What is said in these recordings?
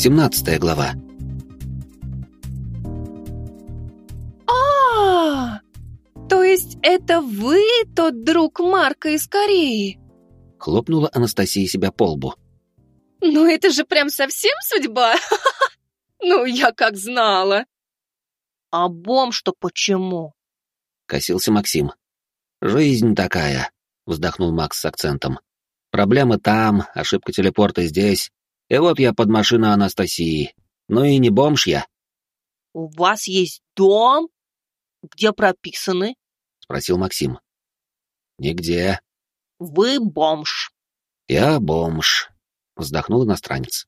17 глава. А, то есть это вы тот друг Марка из Кореи? Хлопнула Анастасия себя по лбу. Ну это же прям совсем судьба. Ну я как знала. А бомж-то почему? Косился Максим. Жизнь такая, вздохнул Макс с акцентом. Проблемы там, ошибка телепорта здесь. И вот я под машиной Анастасии. Ну и не бомж я. У вас есть дом? Где прописаны? Спросил Максим. Нигде. Вы бомж. Я бомж. Вздохнул иностранец.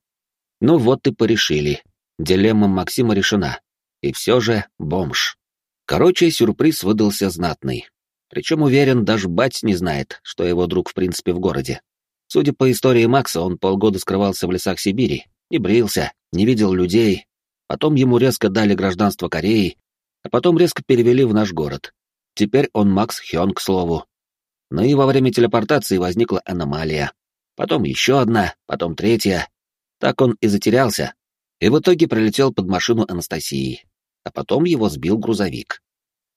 Ну вот и порешили. Дилемма Максима решена. И все же бомж. Короче, сюрприз выдался знатный. Причем, уверен, даже бать не знает, что его друг в принципе в городе. Судя по истории Макса, он полгода скрывался в лесах Сибири, не брился, не видел людей. Потом ему резко дали гражданство Кореи, а потом резко перевели в наш город. Теперь он Макс Хён, к слову. Но и во время телепортации возникла аномалия. Потом еще одна, потом третья. Так он и затерялся. И в итоге прилетел под машину Анастасии. А потом его сбил грузовик.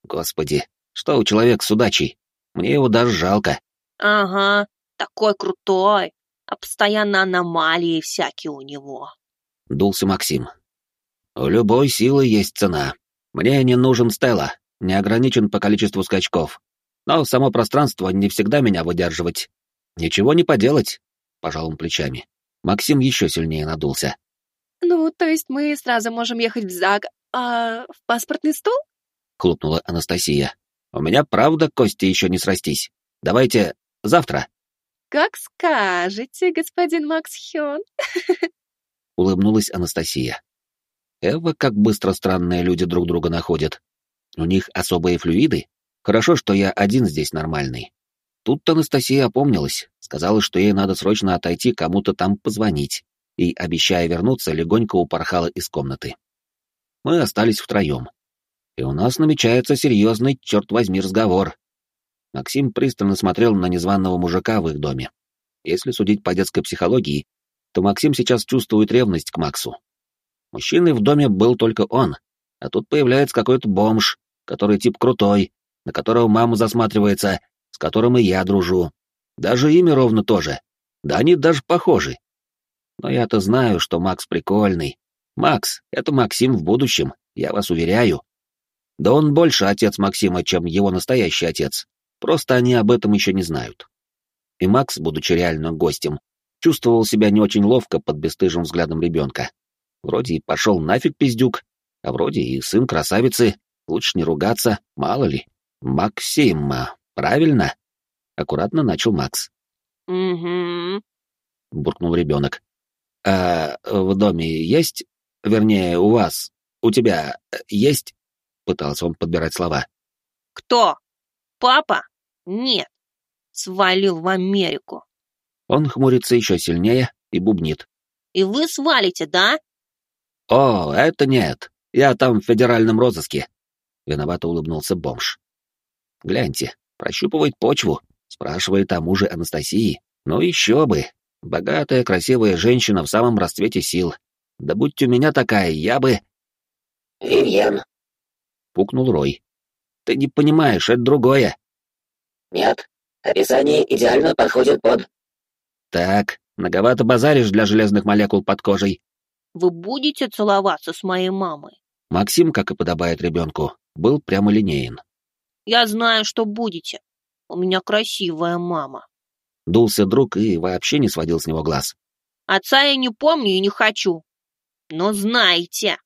Господи, что у человека с удачей? Мне его даже жалко. Ага, такой крутой, а постоянно аномалии всякие у него. Дулся Максим. У любой силы есть цена. Мне не нужен Стелла, не ограничен по количеству скачков. Но само пространство не всегда меня выдерживать. Ничего не поделать, пожал он плечами. Максим еще сильнее надулся. Ну, то есть мы сразу можем ехать в ЗАГ, а в паспортный стол? Хлопнула Анастасия. У меня правда кости еще не срастись. Давайте завтра. Как скажете, господин Макс Хён. Улыбнулась Анастасия. Эва, как быстро странные люди друг друга находят. У них особые флюиды. Хорошо, что я один здесь нормальный. Тут Анастасия опомнилась, сказала, что ей надо срочно отойти кому-то там позвонить, и, обещая вернуться, легонько упорхала из комнаты. Мы остались втроем и у нас намечается серьезный, черт возьми, разговор. Максим пристально смотрел на незваного мужика в их доме. Если судить по детской психологии, то Максим сейчас чувствует ревность к Максу. Мужчиной в доме был только он, а тут появляется какой-то бомж, который тип крутой, на которого мама засматривается, с которым и я дружу. Даже имя ровно тоже. Да они даже похожи. Но я-то знаю, что Макс прикольный. Макс — это Максим в будущем, я вас уверяю. Да он больше отец Максима, чем его настоящий отец. Просто они об этом еще не знают. И Макс, будучи реально гостем, чувствовал себя не очень ловко под бесстыжим взглядом ребенка. Вроде и пошел нафиг пиздюк, а вроде и сын красавицы, лучше не ругаться, мало ли. Максим, правильно? Аккуратно начал Макс. Угу. Буркнул ребенок. А в доме есть, вернее, у вас, у тебя есть Пытался он подбирать слова. «Кто? Папа? Нет. Свалил в Америку». Он хмурится еще сильнее и бубнит. «И вы свалите, да?» «О, это нет. Я там в федеральном розыске». Виновато улыбнулся бомж. «Гляньте, прощупывает почву, спрашивает о муже Анастасии. Ну еще бы. Богатая, красивая женщина в самом расцвете сил. Да будь у меня такая, я бы...» «Вивьен, пукнул Рой. «Ты не понимаешь, это другое». «Нет, описание идеально подходит под...» «Так, многовато базаришь для железных молекул под кожей». «Вы будете целоваться с моей мамой?» Максим, как и подобает ребенку, был прямолинеен. «Я знаю, что будете. У меня красивая мама». Дулся друг и вообще не сводил с него глаз. «Отца я не помню и не хочу. Но знаете...»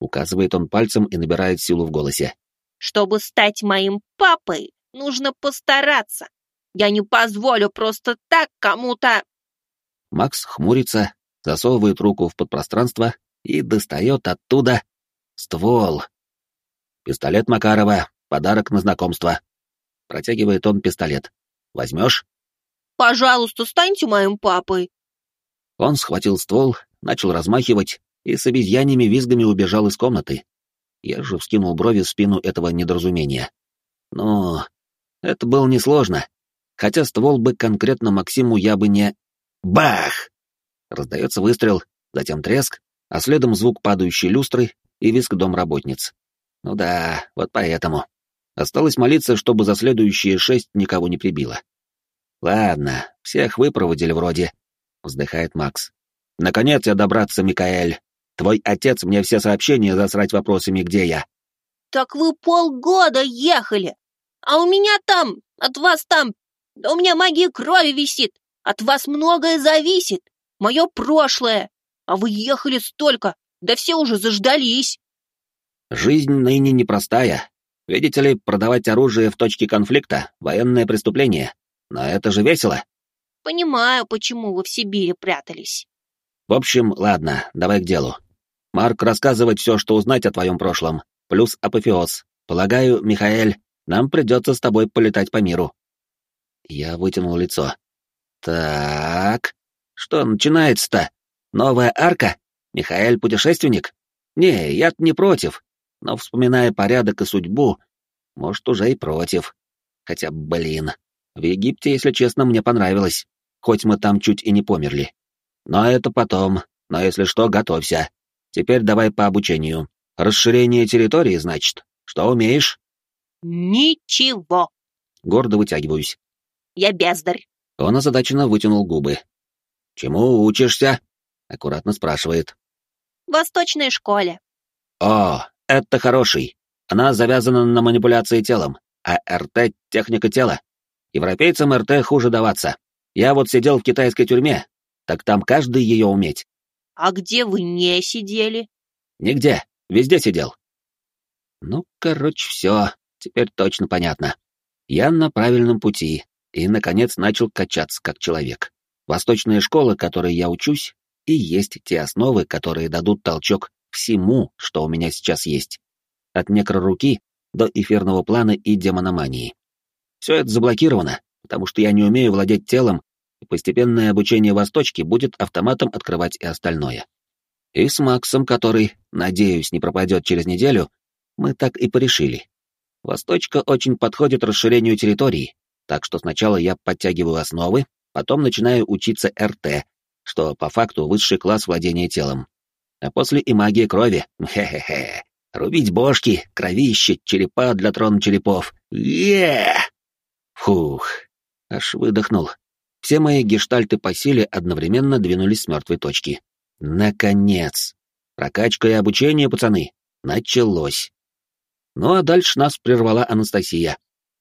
Указывает он пальцем и набирает силу в голосе. «Чтобы стать моим папой, нужно постараться. Я не позволю просто так кому-то...» Макс хмурится, засовывает руку в подпространство и достает оттуда ствол. «Пистолет Макарова, подарок на знакомство». Протягивает он пистолет. «Возьмешь?» «Пожалуйста, станьте моим папой». Он схватил ствол, начал размахивать, и с обезьяньими визгами убежал из комнаты. Я же вскинул брови в спину этого недоразумения. Но это было несложно, хотя ствол бы конкретно Максиму я бы не... Бах! Раздается выстрел, затем треск, а следом звук падающей люстры и визг домработниц. Ну да, вот поэтому. Осталось молиться, чтобы за следующие шесть никого не прибило. Ладно, всех выпроводили вроде, вздыхает Макс. Наконец я добраться, Микаэль. Твой отец мне все сообщения засрать вопросами, где я. Так вы полгода ехали, а у меня там, от вас там, да у меня магия крови висит, от вас многое зависит, мое прошлое, а вы ехали столько, да все уже заждались. Жизнь ныне непростая. Видите ли, продавать оружие в точке конфликта — военное преступление. Но это же весело. Понимаю, почему вы в Сибири прятались. В общем, ладно, давай к делу. Марк, рассказывать все, что узнать о твоем прошлом, плюс апофеоз. Полагаю, Михаэль, нам придется с тобой полетать по миру. Я вытянул лицо. Так, что начинается-то? Новая арка? Михаэль путешественник? Не, я не против, но, вспоминая порядок и судьбу, может, уже и против. Хотя, блин, в Египте, если честно, мне понравилось, хоть мы там чуть и не померли. Но это потом, но если что, готовься. Теперь давай по обучению. Расширение территории, значит. Что умеешь? Ничего. Гордо вытягиваюсь. Я бездарь. Он озадаченно вытянул губы. Чему учишься? Аккуратно спрашивает. В восточной школе. О, это хороший. Она завязана на манипуляции телом, а РТ — техника тела. Европейцам РТ хуже даваться. Я вот сидел в китайской тюрьме, так там каждый ее уметь. А где вы не сидели? Нигде, везде сидел. Ну, короче, все, теперь точно понятно. Я на правильном пути и, наконец, начал качаться как человек. Восточная школа, которой я учусь, и есть те основы, которые дадут толчок всему, что у меня сейчас есть. От некроруки до эфирного плана и демономании. Все это заблокировано, потому что я не умею владеть телом, и постепенное обучение Восточки будет автоматом открывать и остальное. И с Максом, который, надеюсь, не пропадет через неделю, мы так и порешили. Восточка очень подходит расширению территории, так что сначала я подтягиваю основы, потом начинаю учиться РТ, что по факту высший класс владения телом. А после и магия крови. Хе-хе-хе. Рубить бошки, кровище, черепа для трона черепов. е Фух, аж выдохнул. Все мои гештальты по силе одновременно двинулись с мертвой точки. Наконец! Прокачка и обучение, пацаны, началось. Ну а дальше нас прервала Анастасия.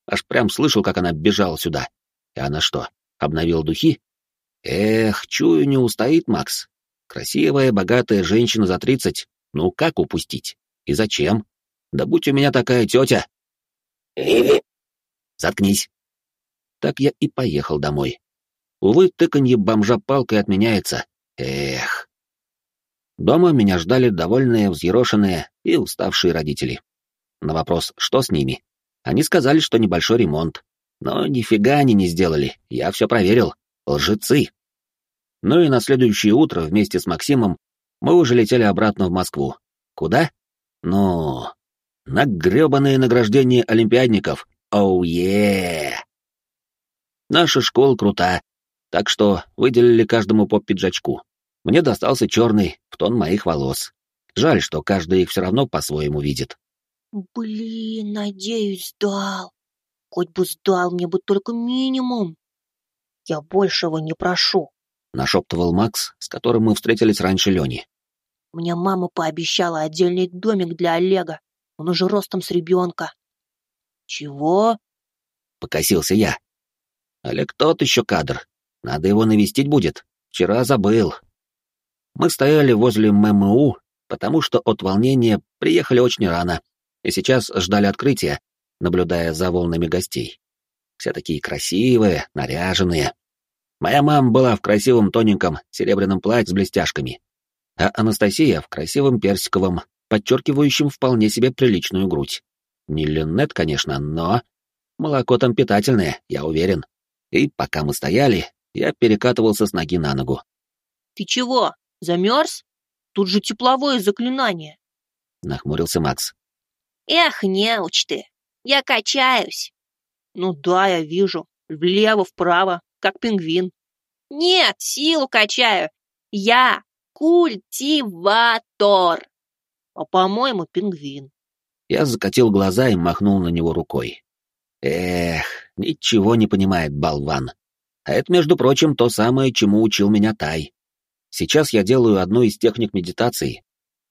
Аж прям слышал, как она бежала сюда. И она что, обновила духи? Эх, чую, не устоит Макс. Красивая, богатая женщина за тридцать. Ну как упустить? И зачем? Да будь у меня такая тетя. Заткнись. Так я и поехал домой. Увы, тыканье бомжа палкой отменяется. Эх. Дома меня ждали довольные, взъерошенные и уставшие родители. На вопрос, что с ними, они сказали, что небольшой ремонт. Но нифига они не сделали, я все проверил. Лжецы. Ну и на следующее утро вместе с Максимом мы уже летели обратно в Москву. Куда? Ну, на грёбаное награждение олимпиадников. Оу-е! Наша школа крута, так что выделили каждому по пиджачку. Мне достался черный, в тон моих волос. Жаль, что каждый их все равно по-своему видит. Блин, надеюсь, сдал. Хоть бы сдал, мне бы только минимум. Я большего не прошу. Нашептывал Макс, с которым мы встретились раньше Лени. Мне мама пообещала отдельный домик для Олега. Он уже ростом с ребенка. Чего? Покосился я. Олег тот еще кадр. Надо его навестить будет. Вчера забыл. Мы стояли возле ММУ, потому что от волнения приехали очень рано, и сейчас ждали открытия, наблюдая за волнами гостей. Все такие красивые, наряженные. Моя мама была в красивом тоненьком серебряном платье с блестяшками, а Анастасия в красивом персиковом, подчеркивающем вполне себе приличную грудь. Не линет, конечно, но... Молоко там питательное, я уверен. И пока мы стояли, я перекатывался с ноги на ногу. Ты чего, замерз? Тут же тепловое заклинание. Нахмурился Макс. Эх, неуч ты, я качаюсь. Ну да, я вижу. Влево, вправо, как пингвин. Нет, силу качаю. Я. культиватор. А, по-моему, пингвин. Я закатил глаза и махнул на него рукой. Эх, ничего не понимает болван. А это, между прочим, то самое, чему учил меня Тай. Сейчас я делаю одну из техник медитации.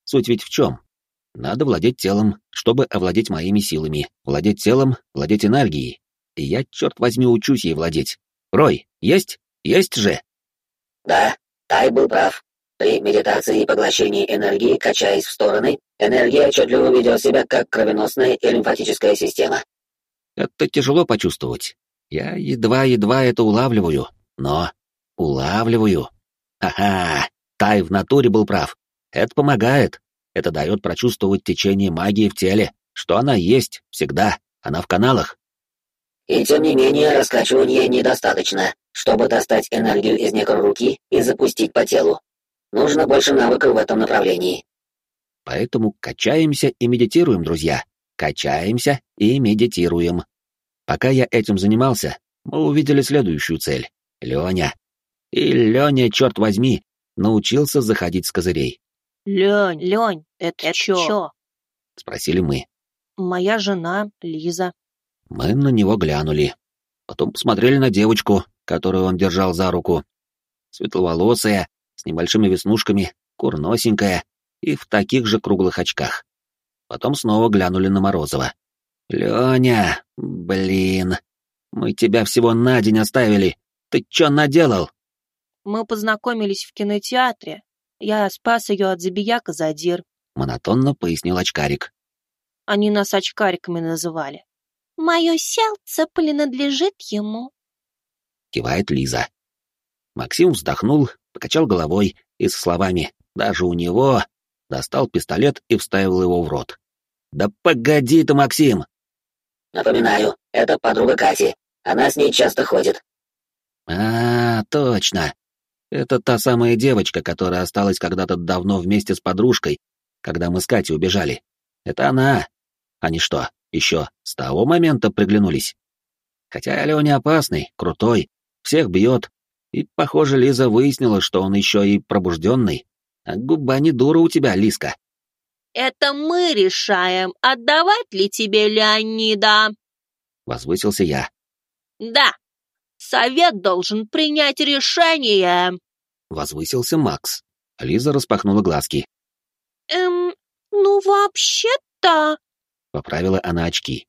Суть ведь в чем? Надо владеть телом, чтобы овладеть моими силами. Владеть телом, владеть энергией. И я, черт возьми, учусь ей владеть. Рой, есть? Есть же? Да, Тай был прав. При медитации и поглощении энергии, качаясь в стороны, энергия отчетливо ведет себя как кровеносная и лимфатическая система. Это тяжело почувствовать. Я едва-едва это улавливаю, но улавливаю. Ха-ха, Тай в натуре был прав. Это помогает. Это дает прочувствовать течение магии в теле, что она есть всегда, она в каналах. И тем не менее, раскачивания недостаточно, чтобы достать энергию из руки и запустить по телу. Нужно больше навыков в этом направлении. Поэтому качаемся и медитируем, друзья. Качаемся и медитируем. Пока я этим занимался, мы увидели следующую цель — Леня. И Леня, черт возьми, научился заходить с козырей. Лень, Лень, это, это чё? чё? Спросили мы. Моя жена, Лиза. Мы на него глянули. Потом посмотрели на девочку, которую он держал за руку. Светловолосая, с небольшими веснушками, курносенькая и в таких же круглых очках. Потом снова глянули на Морозова. «Леня, блин, мы тебя всего на день оставили. Ты чё наделал?» Мы познакомились в кинотеатре. Я спас ее от забияка задир. Монотонно пояснил очкарик. Они нас очкариками называли. Мое сердце принадлежит ему. Кивает Лиза. Максим вздохнул, покачал головой и с словами «даже у него» достал пистолет и вставил его в рот. «Да погоди ты, Максим!» «Напоминаю, это подруга Кати. Она с ней часто ходит». «А, точно. Это та самая девочка, которая осталась когда-то давно вместе с подружкой, когда мы с Катей убежали. Это она. Они что, еще с того момента приглянулись? Хотя Аленя опасный, крутой, всех бьет. И, похоже, Лиза выяснила, что он еще и пробужденный. А губа не дура у тебя, Лиска. «Это мы решаем, отдавать ли тебе Леонида?» Возвысился я. «Да, Совет должен принять решение!» Возвысился Макс. Лиза распахнула глазки. «Эм, ну вообще-то...» Поправила она очки.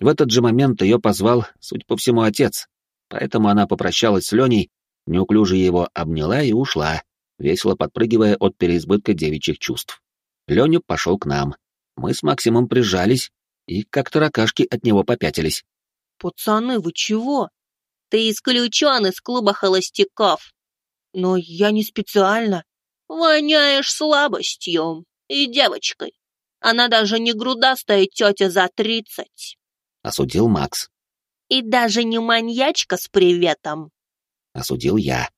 В этот же момент ее позвал, судя по всему, отец, поэтому она попрощалась с Леней, неуклюже его обняла и ушла, весело подпрыгивая от переизбытка девичьих чувств. Леня пошел к нам. Мы с Максимом прижались и как таракашки от него попятились. «Пацаны, вы чего?» Ты исключен из клуба холостяков. Но я не специально. Воняешь слабостью и девочкой. Она даже не грудастая тетя за тридцать. Осудил Макс. И даже не маньячка с приветом. Осудил я.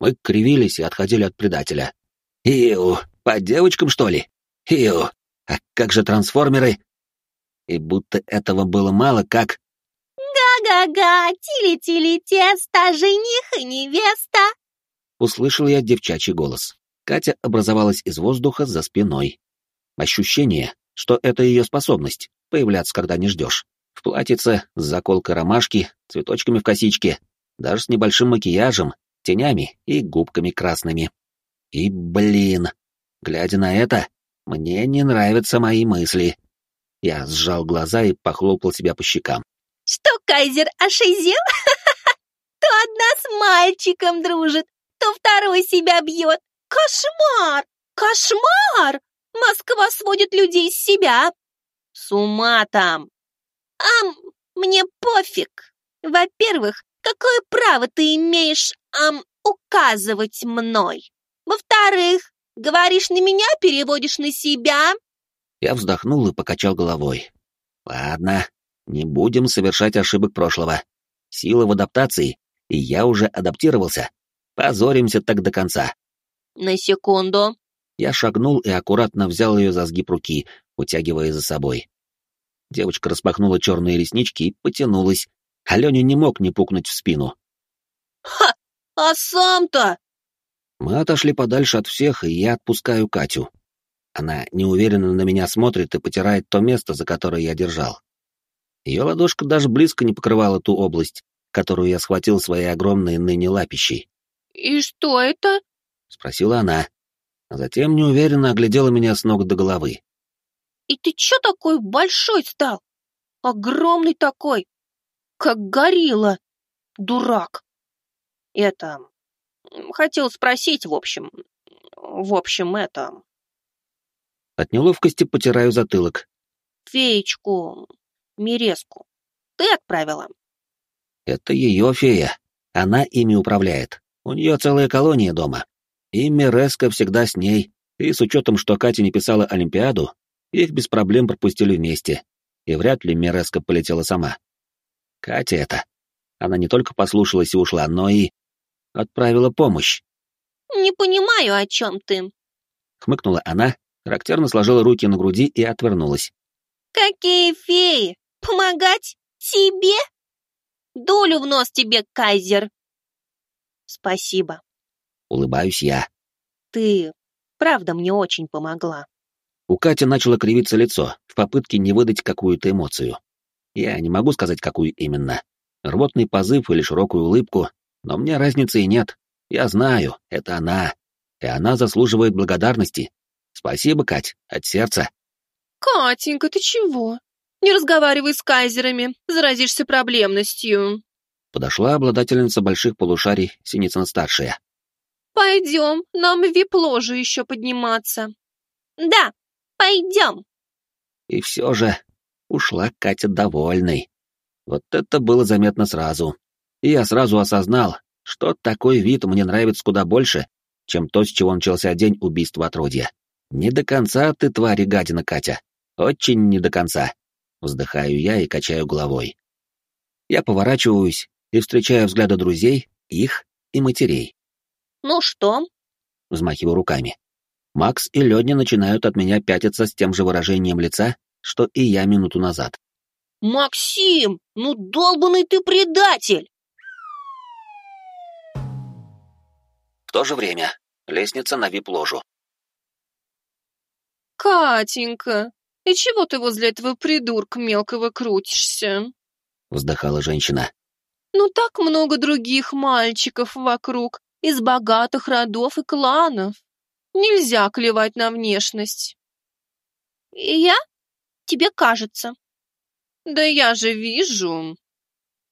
Мы кривились и отходили от предателя. Иу, по девочкам, что ли? Иу, а как же трансформеры? И будто этого было мало, как... «Га-га-га, тили-тили тесто, жених и невеста!» Услышал я девчачий голос. Катя образовалась из воздуха за спиной. Ощущение, что это ее способность — появляться, когда не ждешь. В платьице, с заколкой ромашки, цветочками в косичке, даже с небольшим макияжем, тенями и губками красными. И, блин, глядя на это, мне не нравятся мои мысли. Я сжал глаза и похлопал себя по щекам. Что кайзер ошизел? То одна с мальчиком дружит, то второй себя бьет. Кошмар! Кошмар! Москва сводит людей с себя. С ума там. Ам, мне пофиг. Во-первых, какое право ты имеешь, ам, указывать мной? Во-вторых, говоришь на меня, переводишь на себя? Я вздохнул и покачал головой. Ладно, не будем совершать ошибок прошлого. Сила в адаптации, и я уже адаптировался. Позоримся так до конца. На секунду. Я шагнул и аккуратно взял ее за сгиб руки, утягивая за собой. Девочка распахнула черные реснички и потянулась. Аленя не мог не пукнуть в спину. «Ха! А сам-то!» Мы отошли подальше от всех, и я отпускаю Катю. Она неуверенно на меня смотрит и потирает то место, за которое я держал. Ее ладошка даже близко не покрывала ту область, которую я схватил своей огромной ныне лапищей. «И что это?» — спросила она. А затем неуверенно оглядела меня с ног до головы. «И ты чё такой большой стал? Огромный такой, как горилла, дурак!» «Это... хотел спросить, в общем... в общем, это...» От неловкости потираю затылок. «Феечку, Миреску, ты отправила?» «Это ее фея. Она ими управляет. У нее целая колония дома. И Миреска всегда с ней, и с учетом, что Катя не писала Олимпиаду, их без проблем пропустили вместе, и вряд ли Миреска полетела сама. Катя это. Она не только послушалась и ушла, но и отправила помощь. «Не понимаю, о чем ты», — хмыкнула она, характерно сложила руки на груди и отвернулась. «Какие феи! Помогать? Тебе? Долю в нос тебе, кайзер!» «Спасибо», Улыбаюсь я. Ты правда мне очень помогла. У Кати начало кривиться лицо в попытке не выдать какую-то эмоцию. Я не могу сказать, какую именно. Рвотный позыв или широкую улыбку, но мне разницы и нет. Я знаю, это она. И она заслуживает благодарности. Спасибо, Кать, от сердца. Катенька, ты чего? Не разговаривай с кайзерами, заразишься проблемностью. Подошла обладательница больших полушарий, Синицын-старшая. Пойдем, нам в вип-ложу еще подниматься. Да, пойдем. И все же ушла Катя довольной. Вот это было заметно сразу. И я сразу осознал, что такой вид мне нравится куда больше, чем то, с чего начался день убийства отродья. Не до конца ты, твари гадина, Катя. Очень не до конца. Вздыхаю я и качаю головой. Я поворачиваюсь и встречаю взгляды друзей, их и матерей. «Ну что?» — взмахиваю руками. Макс и Лёдня начинают от меня пятиться с тем же выражением лица, что и я минуту назад. «Максим, ну долбанный ты предатель!» То же время лестница на вип-ложу. «Катенька, и чего ты возле этого придурка мелкого крутишься?» — вздыхала женщина. «Ну так много других мальчиков вокруг, из богатых родов и кланов. Нельзя клевать на внешность. И я? Тебе кажется. Да я же вижу.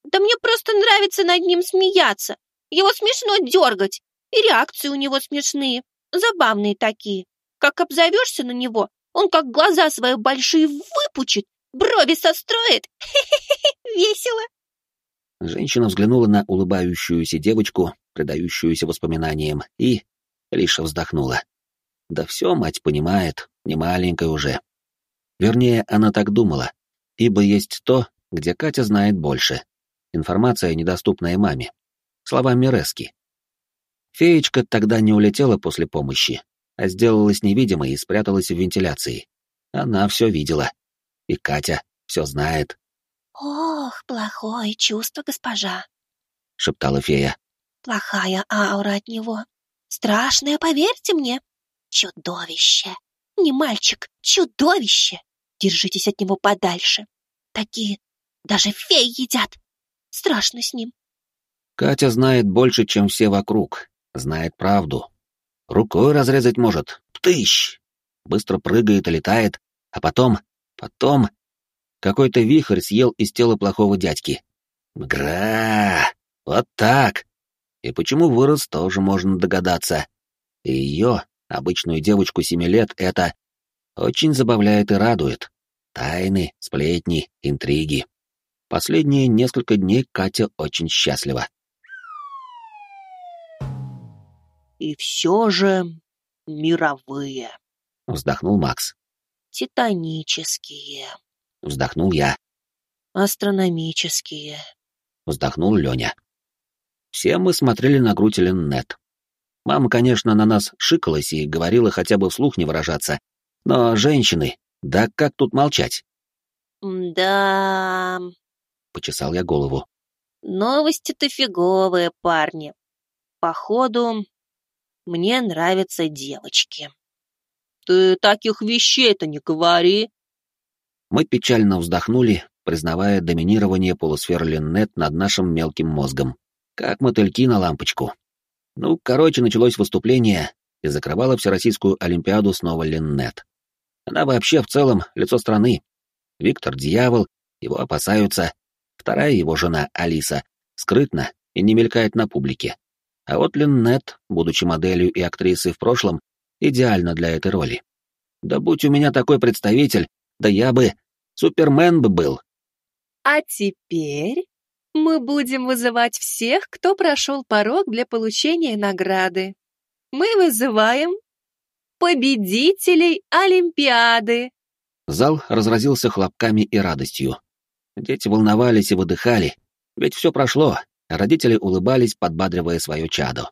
Да мне просто нравится над ним смеяться. Его смешно дергать. И реакции у него смешные. Забавные такие. Как обзовешься на него, он как глаза свои большие выпучит, брови состроит. Весело. Женщина взглянула на улыбающуюся девочку, предающуюся воспоминаниям, и лишь вздохнула. Да все мать понимает, не маленькая уже. Вернее, она так думала, ибо есть то, где Катя знает больше. Информация, недоступная маме. Слова Мирески. Феечка тогда не улетела после помощи, а сделалась невидимой и спряталась в вентиляции. Она все видела. И Катя все знает. «Ох, плохое чувство, госпожа», — шептала фея. Плохая аура от него. Страшная, поверьте мне. Чудовище. Не мальчик, чудовище. Держитесь от него подальше. Такие даже феи едят. Страшно с ним. Катя знает больше, чем все вокруг. Знает правду. Рукой разрезать может. Птыщ! Быстро прыгает и летает. А потом... Потом... Какой-то вихрь съел из тела плохого дядьки. Гра! Вот так! И почему вырос, тоже можно догадаться. И ее, обычную девочку семи лет, это очень забавляет и радует. Тайны, сплетни, интриги. Последние несколько дней Катя очень счастлива. И все же мировые. Вздохнул Макс. Титанические. Вздохнул я. Астрономические. Вздохнул Леня. Все мы смотрели на грудь Леннет. Мама, конечно, на нас шикалась и говорила хотя бы вслух не выражаться. Но женщины, да как тут молчать? «Да...» — почесал я голову. «Новости-то фиговые, парни. Походу, мне нравятся девочки. Ты таких вещей-то не говори. Мы печально вздохнули, признавая доминирование полусфер Линнет над нашим мелким мозгом. Как мотыльки на лампочку. Ну, короче, началось выступление, и закрывала Всероссийскую Олимпиаду снова Линнет. Она вообще в целом лицо страны. Виктор — дьявол, его опасаются. Вторая его жена, Алиса, скрытна и не мелькает на публике. А вот Линнет, будучи моделью и актрисой в прошлом, идеально для этой роли. Да будь у меня такой представитель, да я бы... Супермен бы был. А теперь мы будем вызывать всех, кто прошел порог для получения награды. Мы вызываем победителей Олимпиады. Зал разразился хлопками и радостью. Дети волновались и выдыхали, ведь все прошло, родители улыбались, подбадривая свое чадо.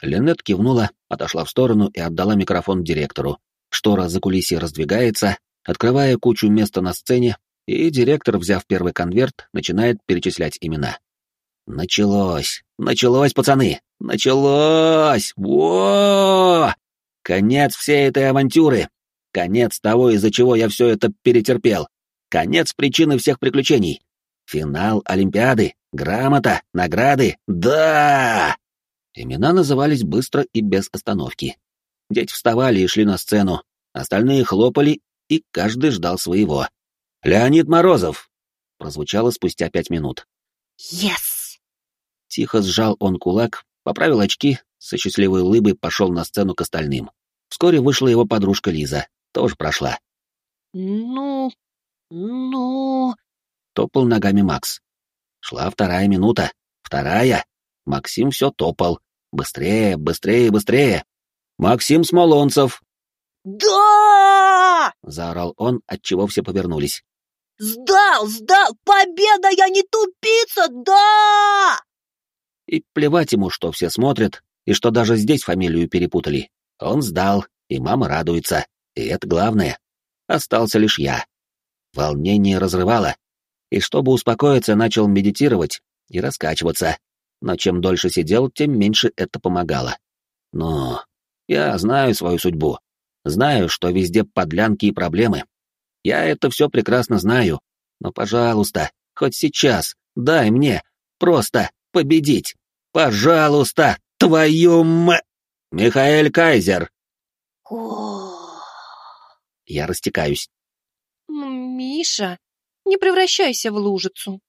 Линет кивнула, отошла в сторону и отдала микрофон директору. Штора за кулисье раздвигается, открывая кучу места на сцене, и директор, взяв первый конверт, начинает перечислять имена. Началось! Началось, пацаны! Началось! Во! Конец всей этой авантюры! Конец того, из-за чего я все это перетерпел! Конец причины всех приключений! Финал Олимпиады! Грамота! Награды! Да! Имена назывались быстро и без остановки. Дети вставали и шли на сцену, остальные хлопали, и каждый ждал своего. «Леонид Морозов!» прозвучало спустя пять минут. «Yes!» Тихо сжал он кулак, поправил очки, со счастливой улыбой пошел на сцену к остальным. Вскоре вышла его подружка Лиза, тоже прошла. «Ну... ну...» — топал ногами Макс. Шла вторая минута. Вторая. Максим все топал. Быстрее, быстрее, быстрее. Максим Смолонцев. «Да!» — заорал он, отчего все повернулись. «Сдал! Сдал! Победа! Я не тупица! Да!» И плевать ему, что все смотрят, и что даже здесь фамилию перепутали. Он сдал, и мама радуется, и это главное. Остался лишь я. Волнение разрывало, и чтобы успокоиться, начал медитировать и раскачиваться, но чем дольше сидел, тем меньше это помогало. Но я знаю свою судьбу, знаю, что везде подлянки и проблемы, я это все прекрасно знаю, но, пожалуйста, хоть сейчас, дай мне просто победить. Пожалуйста, твою м... Михаэль Кайзер. Я растекаюсь. Миша, не превращайся в лужицу.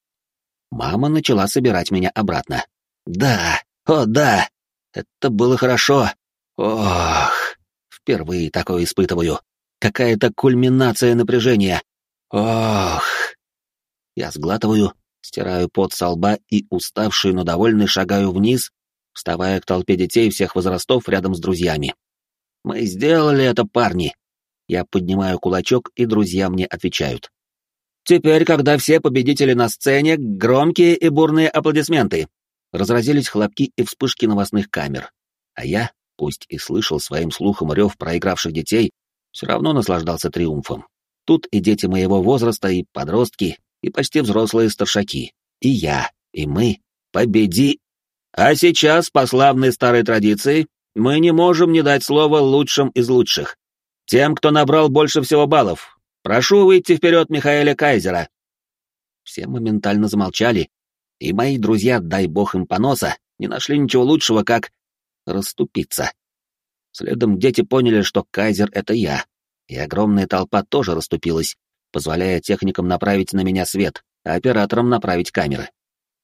Мама начала собирать меня обратно. Да, о да, это было хорошо. Ох, впервые такое испытываю. Какая-то кульминация напряжения. Ох! Я сглатываю, стираю пот со лба и, уставший, но довольный, шагаю вниз, вставая к толпе детей всех возрастов рядом с друзьями. «Мы сделали это, парни!» Я поднимаю кулачок, и друзья мне отвечают. «Теперь, когда все победители на сцене, громкие и бурные аплодисменты!» Разразились хлопки и вспышки новостных камер. А я, пусть и слышал своим слухом рев проигравших детей, все равно наслаждался триумфом. Тут и дети моего возраста, и подростки, и почти взрослые старшаки. И я, и мы. Победи! А сейчас, по славной старой традиции, мы не можем не дать слово лучшим из лучших. Тем, кто набрал больше всего баллов. Прошу выйти вперед Михаэля Кайзера. Все моментально замолчали, и мои друзья, дай бог им поноса, не нашли ничего лучшего, как расступиться. Следом дети поняли, что Кайзер — это я, и огромная толпа тоже расступилась, позволяя техникам направить на меня свет, а операторам направить камеры.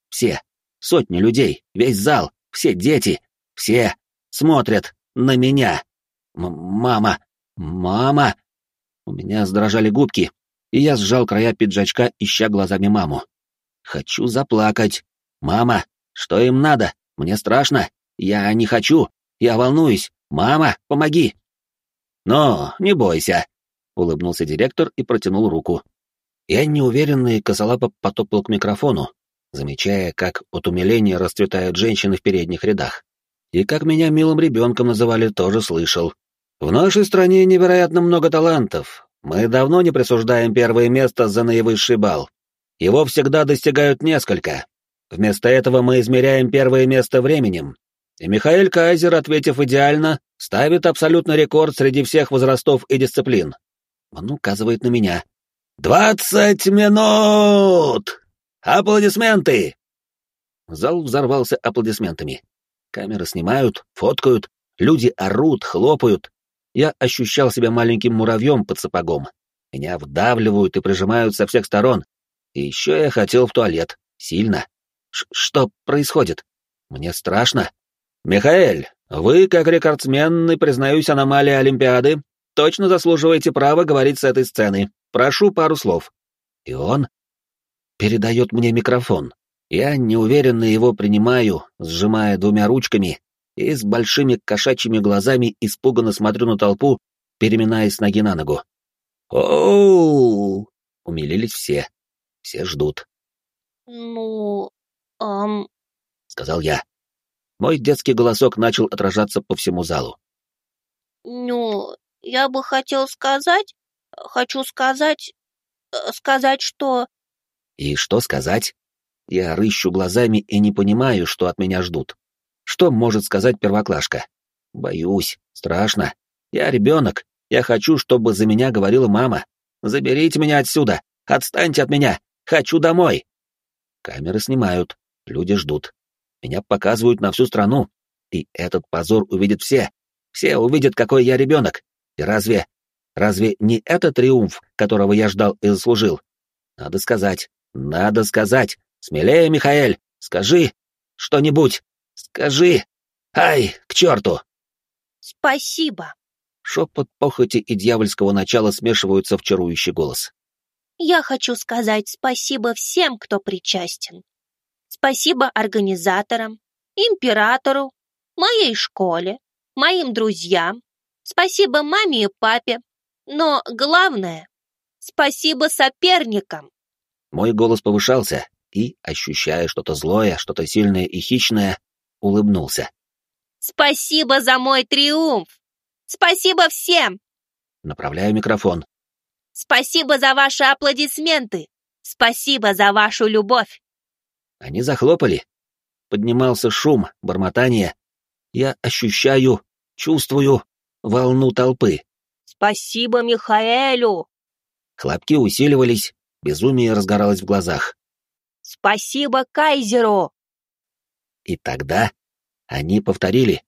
Все, сотни людей, весь зал, все дети, все смотрят на меня. М мама, мама! У меня задрожали губки, и я сжал края пиджачка, ища глазами маму. Хочу заплакать. Мама, что им надо? Мне страшно. Я не хочу. Я волнуюсь. «Мама, помоги!» «Но, не бойся», — улыбнулся директор и протянул руку. Я неуверенно и косолапо потопал к микрофону, замечая, как от умиления расцветают женщины в передних рядах. И как меня милым ребенком называли, тоже слышал. В нашей стране невероятно много талантов. Мы давно не присуждаем первое место за наивысший балл. Его всегда достигают несколько. Вместо этого мы измеряем первое место временем, И Михаил Кайзер, ответив идеально, ставит абсолютный рекорд среди всех возрастов и дисциплин. Он указывает на меня. «Двадцать минут! Аплодисменты!» Зал взорвался аплодисментами. Камеры снимают, фоткают, люди орут, хлопают. Я ощущал себя маленьким муравьем под сапогом. Меня вдавливают и прижимают со всех сторон. И еще я хотел в туалет. Сильно. Ш что происходит? Мне страшно. «Михаэль, вы, как рекордсмен и, признаюсь, аномалия Олимпиады, точно заслуживаете права говорить с этой сцены. Прошу пару слов». И он передает мне микрофон. Я неуверенно его принимаю, сжимая двумя ручками, и с большими кошачьими глазами испуганно смотрю на толпу, переминаясь с ноги на ногу. «Оу!» — умилились все. Все ждут. Ну, ам... — сказал я. Мой детский голосок начал отражаться по всему залу. Ну, я бы хотел сказать... Хочу сказать... э, Сказать, что... И что сказать? Я рыщу глазами и не понимаю, что от меня ждут. Что может сказать первоклашка? Боюсь, страшно. Я ребенок. Я хочу, чтобы за меня говорила мама. Заберите меня отсюда. Отстаньте от меня. Хочу домой. Камеры снимают. Люди ждут. Меня показывают на всю страну. И этот позор увидят все. Все увидят, какой я ребенок. И разве... Разве не это триумф, которого я ждал и заслужил? Надо сказать. Надо сказать. Смелее, Михаэль. Скажи что-нибудь. Скажи. Ай, к черту. Спасибо. Шепот похоти и дьявольского начала смешиваются в чарующий голос. Я хочу сказать спасибо всем, кто причастен. Спасибо организаторам, императору, моей школе, моим друзьям. Спасибо маме и папе. Но главное, спасибо соперникам. Мой голос повышался, и, ощущая что-то злое, что-то сильное и хищное, улыбнулся. Спасибо за мой триумф. Спасибо всем. Направляю микрофон. Спасибо за ваши аплодисменты. Спасибо за вашу любовь. Они захлопали. Поднимался шум, бормотание. Я ощущаю, чувствую волну толпы. Спасибо Михаэлю. Хлопки усиливались, безумие разгоралось в глазах. Спасибо Кайзеру. И тогда они повторили.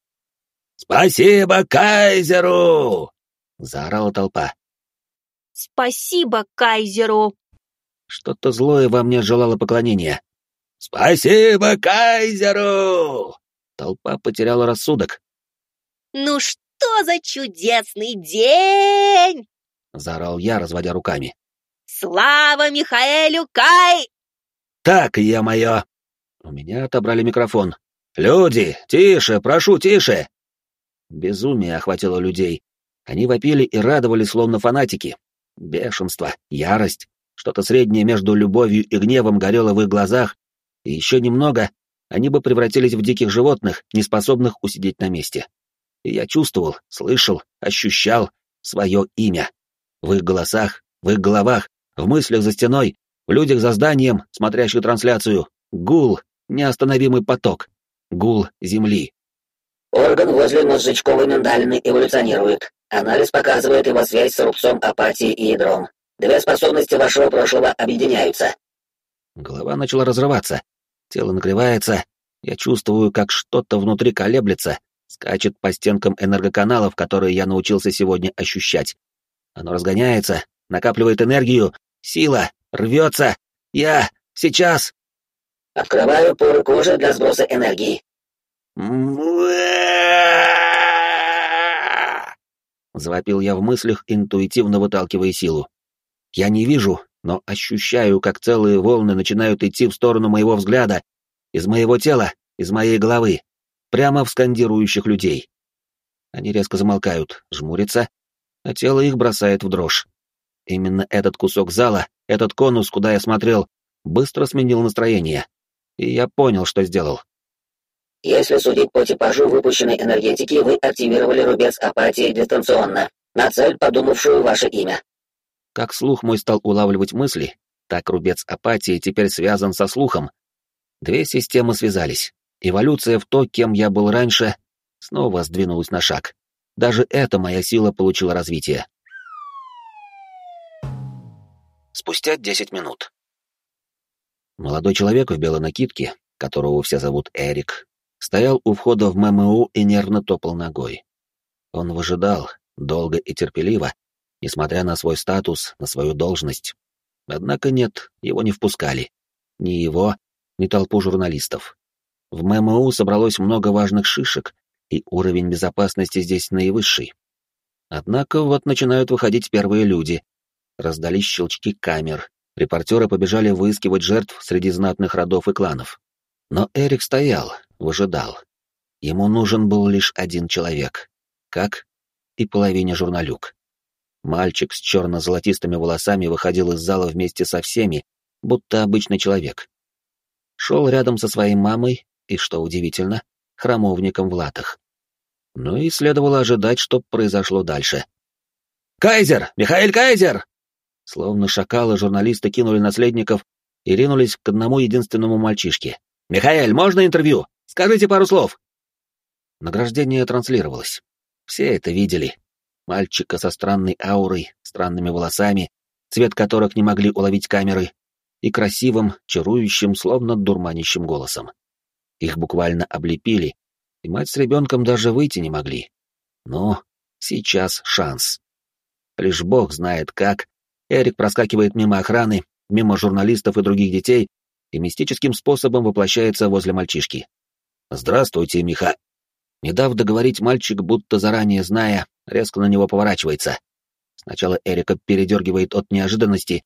«Спасибо Кайзеру!» — заорала толпа. Спасибо Кайзеру. Что-то злое во мне желало поклонения. «Спасибо Кайзеру!» Толпа потеряла рассудок. Ну что за чудесный день! Заорал я, разводя руками. Слава Михаэлю Кай! Так, я мое. У меня отобрали микрофон. Люди, тише, прошу, тише. Безумие охватило людей. Они вопили и радовали, словно фанатики. Бешенство, ярость, что-то среднее между любовью и гневом горело в их глазах, и еще немного, они бы превратились в диких животных, не способных усидеть на месте. И я чувствовал, слышал, ощущал свое имя. В их голосах, в их головах, в мыслях за стеной, в людях за зданием, смотрящих трансляцию. Гул, неостановимый поток. Гул земли. Орган возле мозжечковой миндалины эволюционирует. Анализ показывает его связь с рубцом апатии и ядром. Две способности вашего прошлого объединяются. Голова начала разрываться. Тело нагревается. Я чувствую, как что-то внутри колеблется, скачет по стенкам энергоканалов, которые я научился сегодня ощущать. Оно разгоняется, накапливает энергию, сила, рвется. Я сейчас. Открываю поры кожи для сброса энергии. Завопил я в мыслях, интуитивно выталкивая силу. Я не вижу, но ощущаю, как целые волны начинают идти в сторону моего взгляда, из моего тела, из моей головы, прямо в скандирующих людей. Они резко замолкают, жмурятся, а тело их бросает в дрожь. Именно этот кусок зала, этот конус, куда я смотрел, быстро сменил настроение. И я понял, что сделал. Если судить по типажу выпущенной энергетики, вы активировали рубец апатии дистанционно, на цель, подумавшую ваше имя. Как слух мой стал улавливать мысли, так рубец апатии теперь связан со слухом. Две системы связались. Эволюция в то, кем я был раньше, снова сдвинулась на шаг. Даже эта моя сила получила развитие. Спустя 10 минут. Молодой человек в белой накидке, которого все зовут Эрик, стоял у входа в ММУ и нервно топал ногой. Он выжидал, долго и терпеливо, несмотря на свой статус, на свою должность. Однако нет, его не впускали. Ни его, ни толпу журналистов. В ММУ собралось много важных шишек, и уровень безопасности здесь наивысший. Однако вот начинают выходить первые люди. Раздались щелчки камер, репортеры побежали выискивать жертв среди знатных родов и кланов. Но Эрик стоял, выжидал. Ему нужен был лишь один человек. Как? И половине журналюк. Мальчик с черно-золотистыми волосами выходил из зала вместе со всеми, будто обычный человек. Шел рядом со своей мамой и, что удивительно, храмовником в латах. Ну и следовало ожидать, что произошло дальше. «Кайзер! Михаил Кайзер!» Словно шакалы, журналисты кинули наследников и ринулись к одному единственному мальчишке. «Михаил, можно интервью? Скажите пару слов!» Награждение транслировалось. Все это видели. Мальчика со странной аурой, странными волосами, цвет которых не могли уловить камеры, и красивым, чарующим, словно дурманящим голосом. Их буквально облепили, и мать с ребенком даже выйти не могли. Но сейчас шанс. Лишь бог знает как. Эрик проскакивает мимо охраны, мимо журналистов и других детей и мистическим способом воплощается возле мальчишки. «Здравствуйте, Миха!» Не дав договорить, мальчик, будто заранее зная, резко на него поворачивается. Сначала Эрика передергивает от неожиданности,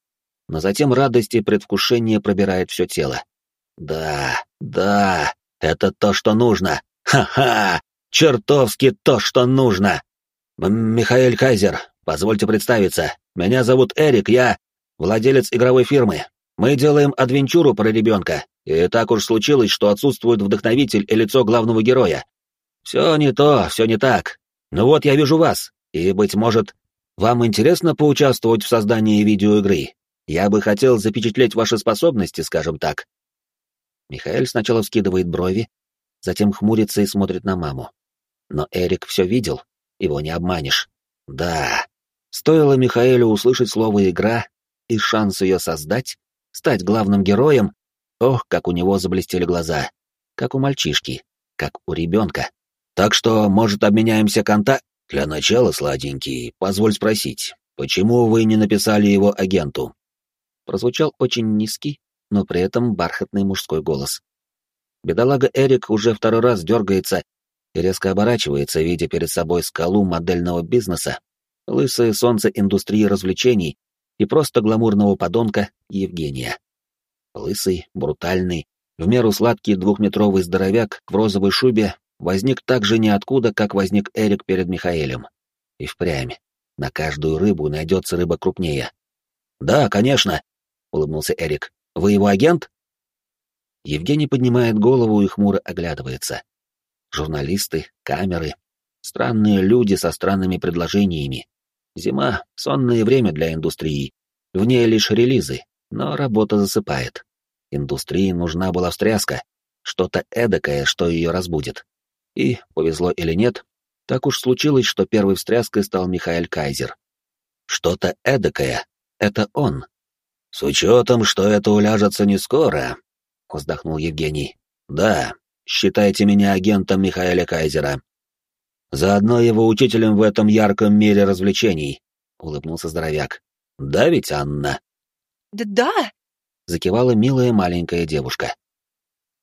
но затем радость и предвкушение пробирает все тело. «Да, да, это то, что нужно! Ха-ха! Чертовски то, что нужно! Михаил Кайзер, позвольте представиться. Меня зовут Эрик, я владелец игровой фирмы. Мы делаем адвенчуру про ребенка, и так уж случилось, что отсутствует вдохновитель и лицо главного героя. Все не то, все не так. Ну вот я вижу вас, и, быть может, вам интересно поучаствовать в создании видеоигры. Я бы хотел запечатлеть ваши способности, скажем так. Михаил сначала вскидывает брови, затем хмурится и смотрит на маму. Но Эрик все видел, его не обманешь. Да, стоило Михаилу услышать слово «игра» и шанс ее создать, стать главным героем, ох, как у него заблестели глаза, как у мальчишки, как у ребенка. Так что, может, обменяемся конта... Для начала, сладенький, позволь спросить, почему вы не написали его агенту? Прозвучал очень низкий, но при этом бархатный мужской голос. Бедолага Эрик уже второй раз дергается и резко оборачивается, видя перед собой скалу модельного бизнеса, лысое солнце индустрии развлечений и просто гламурного подонка Евгения. Лысый, брутальный, в меру сладкий двухметровый здоровяк в розовой шубе возник так же ниоткуда, как возник Эрик перед Михаэлем. И впрямь. На каждую рыбу найдется рыба крупнее. «Да, конечно», — улыбнулся Эрик. «Вы его агент?» Евгений поднимает голову и хмуро оглядывается. Журналисты, камеры, странные люди со странными предложениями. Зима — сонное время для индустрии. В ней лишь релизы, но работа засыпает. Индустрии нужна была встряска, что-то эдакое, что ее разбудит. И, повезло или нет, так уж случилось, что первой встряской стал Михаил Кайзер. Что-то эдакое — это он. С учетом, что это уляжется не скоро, — вздохнул Евгений. Да, считайте меня агентом Михаила Кайзера. Заодно его учителем в этом ярком мире развлечений, — улыбнулся здоровяк. Да ведь, Анна? Да-да, — закивала милая маленькая девушка.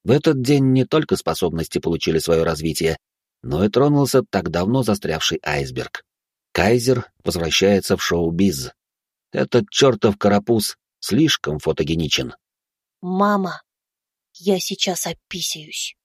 В этот день не только способности получили свое развитие, но и тронулся так давно застрявший айсберг. Кайзер возвращается в шоу-биз. Этот чертов карапуз слишком фотогеничен. Мама, я сейчас описаюсь.